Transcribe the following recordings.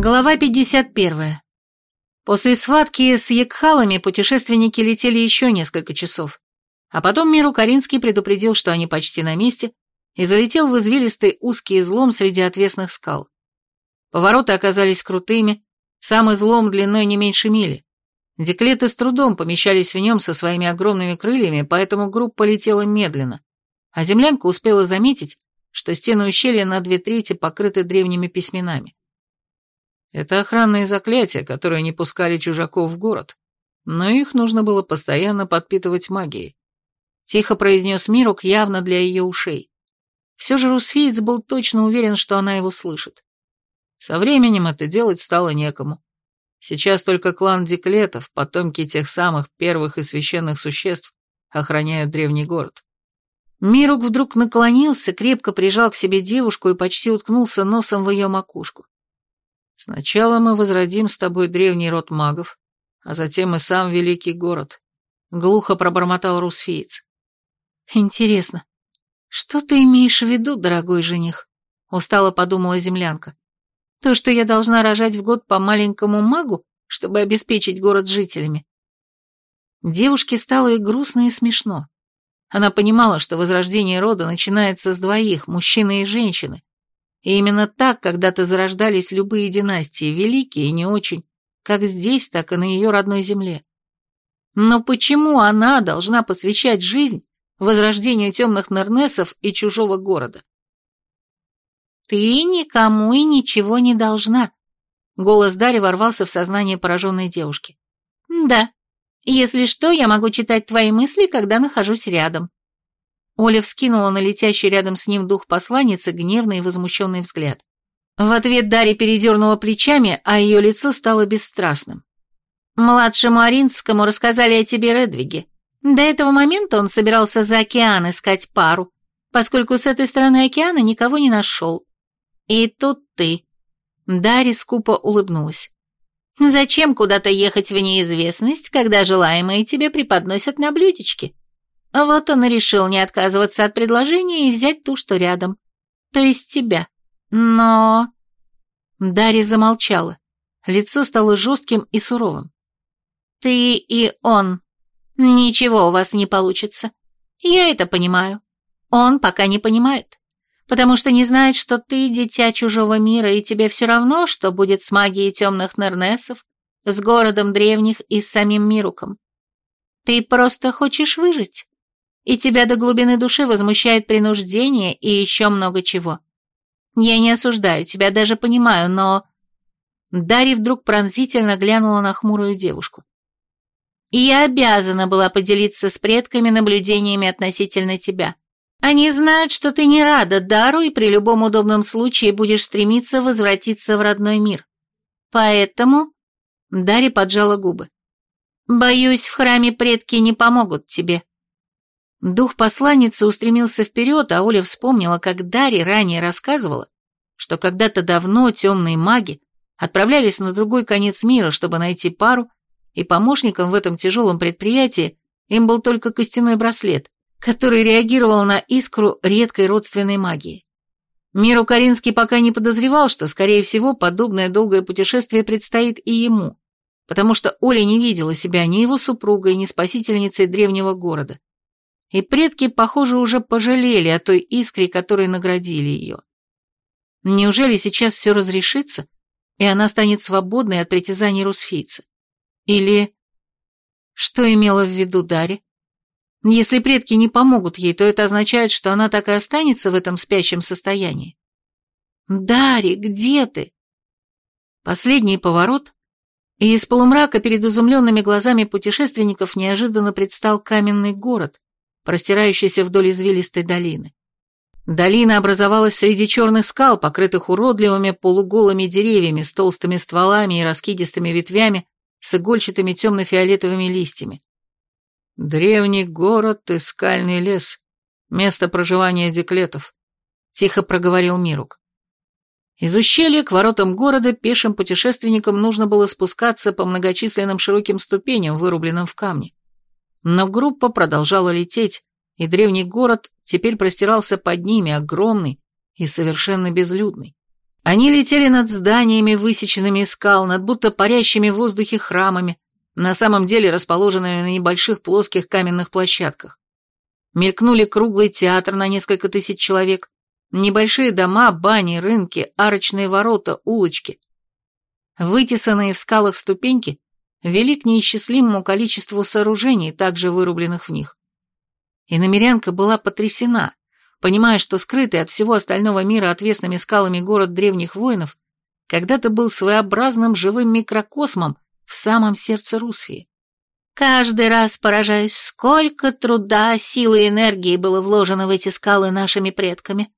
Глава 51. После схватки с Екхалами путешественники летели еще несколько часов, а потом Миру Каринский предупредил, что они почти на месте, и залетел в извилистый узкий излом среди отвесных скал. Повороты оказались крутыми, сам излом длиной не меньше мили. Деклеты с трудом помещались в нем со своими огромными крыльями, поэтому группа летела медленно, а землянка успела заметить, что стены ущелья на две трети покрыты древними письменами. Это охранные заклятия, которые не пускали чужаков в город, но их нужно было постоянно подпитывать магией. Тихо произнес Мирук явно для ее ушей. Все же Русфиец был точно уверен, что она его слышит. Со временем это делать стало некому. Сейчас только клан Деклетов, потомки тех самых первых и священных существ, охраняют древний город. Мирук вдруг наклонился, крепко прижал к себе девушку и почти уткнулся носом в ее макушку. Сначала мы возродим с тобой древний род магов, а затем и сам великий город», — глухо пробормотал русфиец. «Интересно, что ты имеешь в виду, дорогой жених?» — устало подумала землянка. «То, что я должна рожать в год по маленькому магу, чтобы обеспечить город жителями?» Девушке стало и грустно, и смешно. Она понимала, что возрождение рода начинается с двоих, мужчины и женщины, и именно так когда-то зарождались любые династии, великие и не очень, как здесь, так и на ее родной земле. Но почему она должна посвящать жизнь возрождению темных Нернесов и чужого города? «Ты никому и ничего не должна», — голос Дарьи ворвался в сознание пораженной девушки. «Да, если что, я могу читать твои мысли, когда нахожусь рядом». Оля вскинула на летящий рядом с ним дух посланницы гневный и возмущенный взгляд. В ответ Дарья передернула плечами, а ее лицо стало бесстрастным. «Младшему Аринскому рассказали о тебе Редвиге. До этого момента он собирался за океан искать пару, поскольку с этой стороны океана никого не нашел. И тут ты». Дарья скупо улыбнулась. «Зачем куда-то ехать в неизвестность, когда желаемые тебе преподносят на блюдечке?» Вот он и решил не отказываться от предложения и взять ту, что рядом. То есть тебя. Но... Дарья замолчала. Лицо стало жестким и суровым. Ты и он. Ничего у вас не получится. Я это понимаю. Он пока не понимает. Потому что не знает, что ты дитя чужого мира, и тебе все равно, что будет с магией темных Нернесов, с городом древних и с самим Мируком. Ты просто хочешь выжить и тебя до глубины души возмущает принуждение и еще много чего. Я не осуждаю тебя, даже понимаю, но...» Дарья вдруг пронзительно глянула на хмурую девушку. «Я обязана была поделиться с предками наблюдениями относительно тебя. Они знают, что ты не рада дару и при любом удобном случае будешь стремиться возвратиться в родной мир. Поэтому...» Дарья поджала губы. «Боюсь, в храме предки не помогут тебе. Дух посланницы устремился вперед, а Оля вспомнила, как Дарья ранее рассказывала, что когда-то давно темные маги отправлялись на другой конец мира, чтобы найти пару, и помощником в этом тяжелом предприятии им был только костяной браслет, который реагировал на искру редкой родственной магии. Миру Каринский пока не подозревал, что, скорее всего, подобное долгое путешествие предстоит и ему, потому что Оля не видела себя ни его супругой, ни спасительницей древнего города и предки, похоже, уже пожалели о той искре, которой наградили ее. Неужели сейчас все разрешится, и она станет свободной от притязаний русфийца? Или... Что имела в виду Дарья? Если предки не помогут ей, то это означает, что она так и останется в этом спящем состоянии. «Дарья, где ты?» Последний поворот, и из полумрака перед изумленными глазами путешественников неожиданно предстал каменный город, простирающийся вдоль извилистой долины. Долина образовалась среди черных скал, покрытых уродливыми полуголыми деревьями с толстыми стволами и раскидистыми ветвями с игольчатыми темно-фиолетовыми листьями. Древний город и скальный лес, место проживания деклетов, тихо проговорил Мирук. Из ущелья к воротам города пешим путешественникам нужно было спускаться по многочисленным широким ступеням, вырубленным в камне. Но группа продолжала лететь, и древний город теперь простирался под ними, огромный и совершенно безлюдный. Они летели над зданиями, высеченными из скал, над будто парящими в воздухе храмами, на самом деле расположенными на небольших плоских каменных площадках. Мелькнули круглый театр на несколько тысяч человек, небольшие дома, бани, рынки, арочные ворота, улочки. Вытесанные в скалах ступеньки вели к неисчислимому количеству сооружений, также вырубленных в них. И намерянка была потрясена, понимая, что скрытый от всего остального мира отвесными скалами город древних воинов когда-то был своеобразным живым микрокосмом в самом сердце Русфии. Каждый раз поражаюсь, сколько труда, силы и энергии было вложено в эти скалы нашими предками.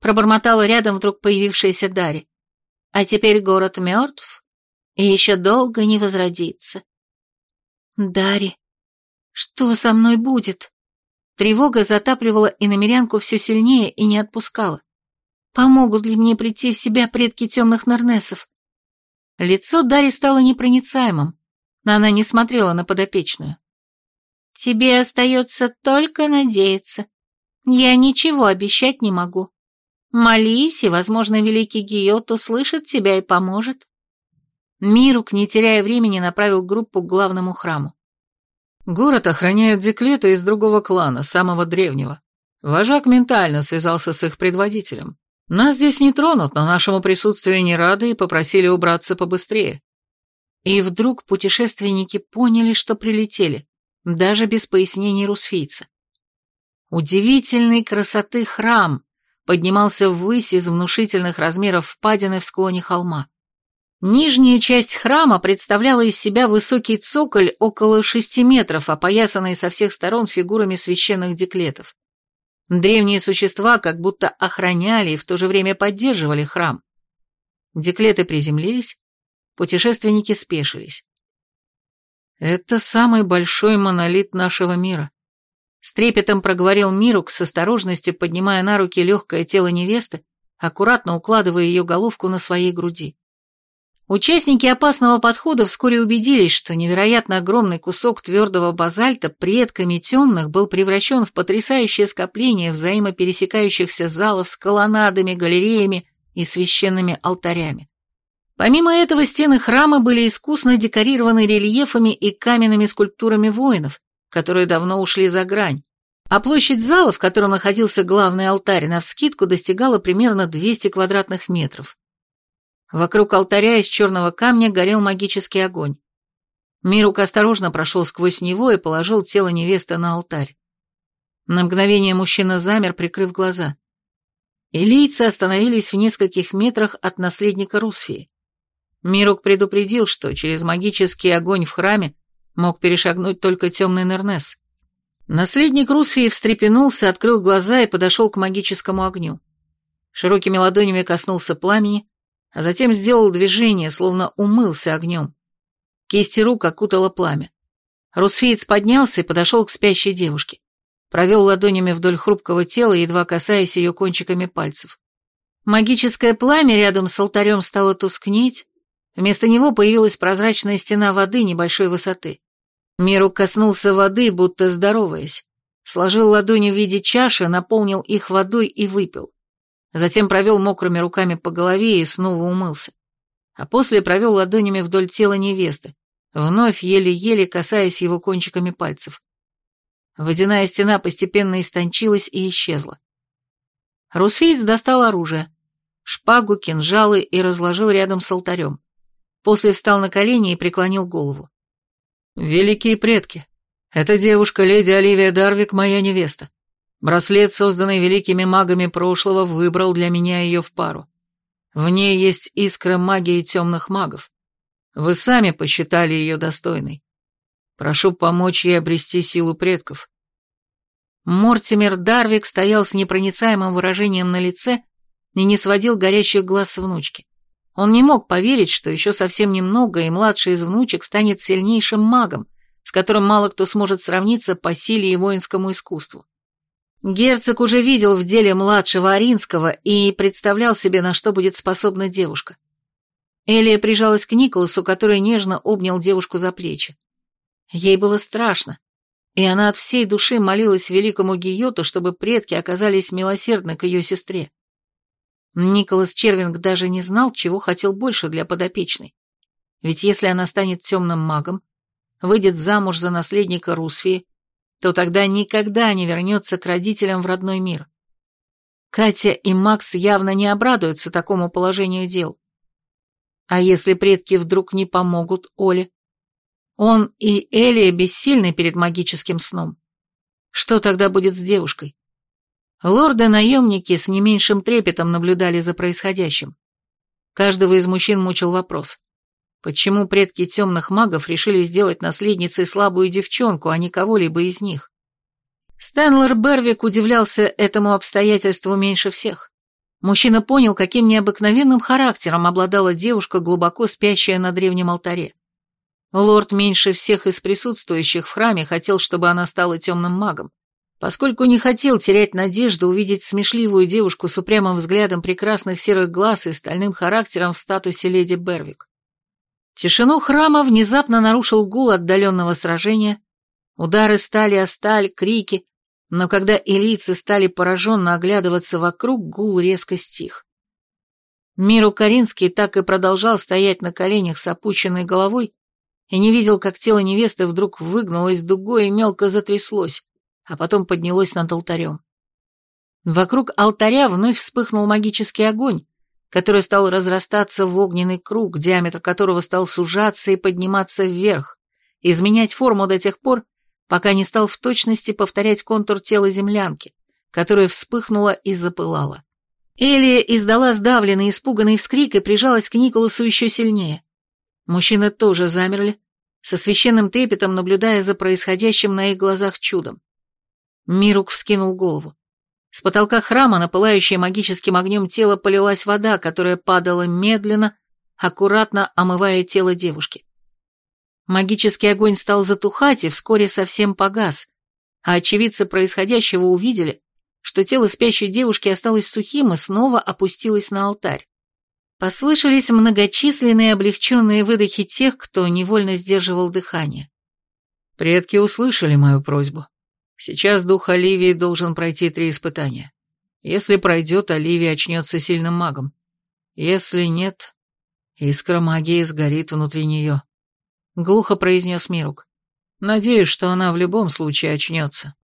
Пробормотала рядом вдруг появившаяся Дарья. А теперь город мертв и еще долго не возродится. Дарья, что со мной будет? Тревога затапливала и намерянку все сильнее и не отпускала. Помогут ли мне прийти в себя предки темных Нернесов? Лицо Дарьи стало непроницаемым, но она не смотрела на подопечную. «Тебе остается только надеяться. Я ничего обещать не могу. Молись, и, возможно, великий Гиот услышит тебя и поможет». Мирук, не теряя времени, направил группу к главному храму. Город охраняют деклеты из другого клана, самого древнего. Вожак ментально связался с их предводителем. Нас здесь не тронут, но нашему присутствию не рады и попросили убраться побыстрее. И вдруг путешественники поняли, что прилетели, даже без пояснений русфийца. Удивительной красоты храм поднимался ввысь из внушительных размеров впадины в склоне холма. Нижняя часть храма представляла из себя высокий цоколь около шести метров, опоясанный со всех сторон фигурами священных деклетов. Древние существа как будто охраняли и в то же время поддерживали храм. Деклеты приземлились, путешественники спешились. «Это самый большой монолит нашего мира», — с трепетом проговорил Мирук, с осторожностью поднимая на руки легкое тело невесты, аккуратно укладывая ее головку на своей груди. Участники опасного подхода вскоре убедились, что невероятно огромный кусок твердого базальта предками темных был превращен в потрясающее скопление взаимопересекающихся залов с колоннадами, галереями и священными алтарями. Помимо этого, стены храма были искусно декорированы рельефами и каменными скульптурами воинов, которые давно ушли за грань, а площадь зала, в котором находился главный алтарь, навскидку достигала примерно 200 квадратных метров. Вокруг алтаря из черного камня горел магический огонь. Мирук осторожно прошел сквозь него и положил тело невесты на алтарь. На мгновение мужчина замер, прикрыв глаза. Илийцы остановились в нескольких метрах от наследника Русфии. Мирук предупредил, что через магический огонь в храме мог перешагнуть только темный Нернес. Наследник Русфии встрепенулся, открыл глаза и подошел к магическому огню. Широкими ладонями коснулся пламени, а затем сделал движение, словно умылся огнем. Кисти рук окутало пламя. Русфиец поднялся и подошел к спящей девушке. Провел ладонями вдоль хрупкого тела, едва касаясь ее кончиками пальцев. Магическое пламя рядом с алтарем стало тускнеть, вместо него появилась прозрачная стена воды небольшой высоты. Миру коснулся воды, будто здороваясь. Сложил ладони в виде чаши, наполнил их водой и выпил. Затем провел мокрыми руками по голове и снова умылся. А после провел ладонями вдоль тела невесты, вновь еле-еле касаясь его кончиками пальцев. Водяная стена постепенно истончилась и исчезла. Русфейц достал оружие, шпагу, кинжалы и разложил рядом с алтарем. После встал на колени и преклонил голову. «Великие предки, эта девушка, леди Оливия Дарвик, моя невеста. Браслет, созданный великими магами прошлого, выбрал для меня ее в пару. В ней есть искра магии темных магов. Вы сами посчитали ее достойной. Прошу помочь ей обрести силу предков. Мортимер Дарвик стоял с непроницаемым выражением на лице и не сводил горящих глаз с внучки. Он не мог поверить, что еще совсем немного, и младший из внучек станет сильнейшим магом, с которым мало кто сможет сравниться по силе и воинскому искусству. Герцог уже видел в деле младшего Аринского и представлял себе, на что будет способна девушка. Элия прижалась к Николасу, который нежно обнял девушку за плечи. Ей было страшно, и она от всей души молилась великому Гиоту, чтобы предки оказались милосердны к ее сестре. Николас Червинг даже не знал, чего хотел больше для подопечной. Ведь если она станет темным магом, выйдет замуж за наследника Русфии, то тогда никогда не вернется к родителям в родной мир. Катя и Макс явно не обрадуются такому положению дел. А если предки вдруг не помогут Оле? Он и Элия бессильны перед магическим сном. Что тогда будет с девушкой? Лорды-наемники с не меньшим трепетом наблюдали за происходящим. Каждого из мужчин мучил вопрос. Почему предки темных магов решили сделать наследницей слабую девчонку, а не кого-либо из них? Стэнлер Бервик удивлялся этому обстоятельству меньше всех. Мужчина понял, каким необыкновенным характером обладала девушка, глубоко спящая на древнем алтаре. Лорд меньше всех из присутствующих в храме хотел, чтобы она стала темным магом поскольку не хотел терять надежду увидеть смешливую девушку с упрямым взглядом прекрасных серых глаз и стальным характером в статусе леди Бервик. Тишину храма внезапно нарушил гул отдаленного сражения, удары стали о сталь, крики, но когда элицы стали пораженно оглядываться вокруг, гул резко стих. Миру Каринский так и продолжал стоять на коленях с опущенной головой и не видел, как тело невесты вдруг выгнулось дугой и мелко затряслось, а потом поднялось над алтарем. Вокруг алтаря вновь вспыхнул магический огонь, который стал разрастаться в огненный круг, диаметр которого стал сужаться и подниматься вверх, изменять форму до тех пор, пока не стал в точности повторять контур тела землянки, которая вспыхнула и запылала. Элия издала сдавленный, испуганный вскрик и прижалась к Николасу еще сильнее. Мужчины тоже замерли, со священным трепетом наблюдая за происходящим на их глазах чудом. Мирук вскинул голову. С потолка храма на пылающее магическим огнем тело полилась вода, которая падала медленно, аккуратно омывая тело девушки. Магический огонь стал затухать и вскоре совсем погас, а очевидцы происходящего увидели, что тело спящей девушки осталось сухим и снова опустилось на алтарь. Послышались многочисленные облегченные выдохи тех, кто невольно сдерживал дыхание. «Предки услышали мою просьбу», Сейчас дух Оливии должен пройти три испытания. Если пройдет, Оливия очнется сильным магом. Если нет, искра магии сгорит внутри нее. Глухо произнес Мирук. Надеюсь, что она в любом случае очнется.